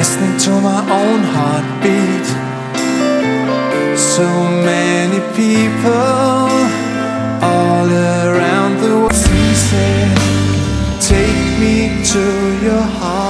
listening to my own heartbeat. So many people all around the world say, Take me to your heart.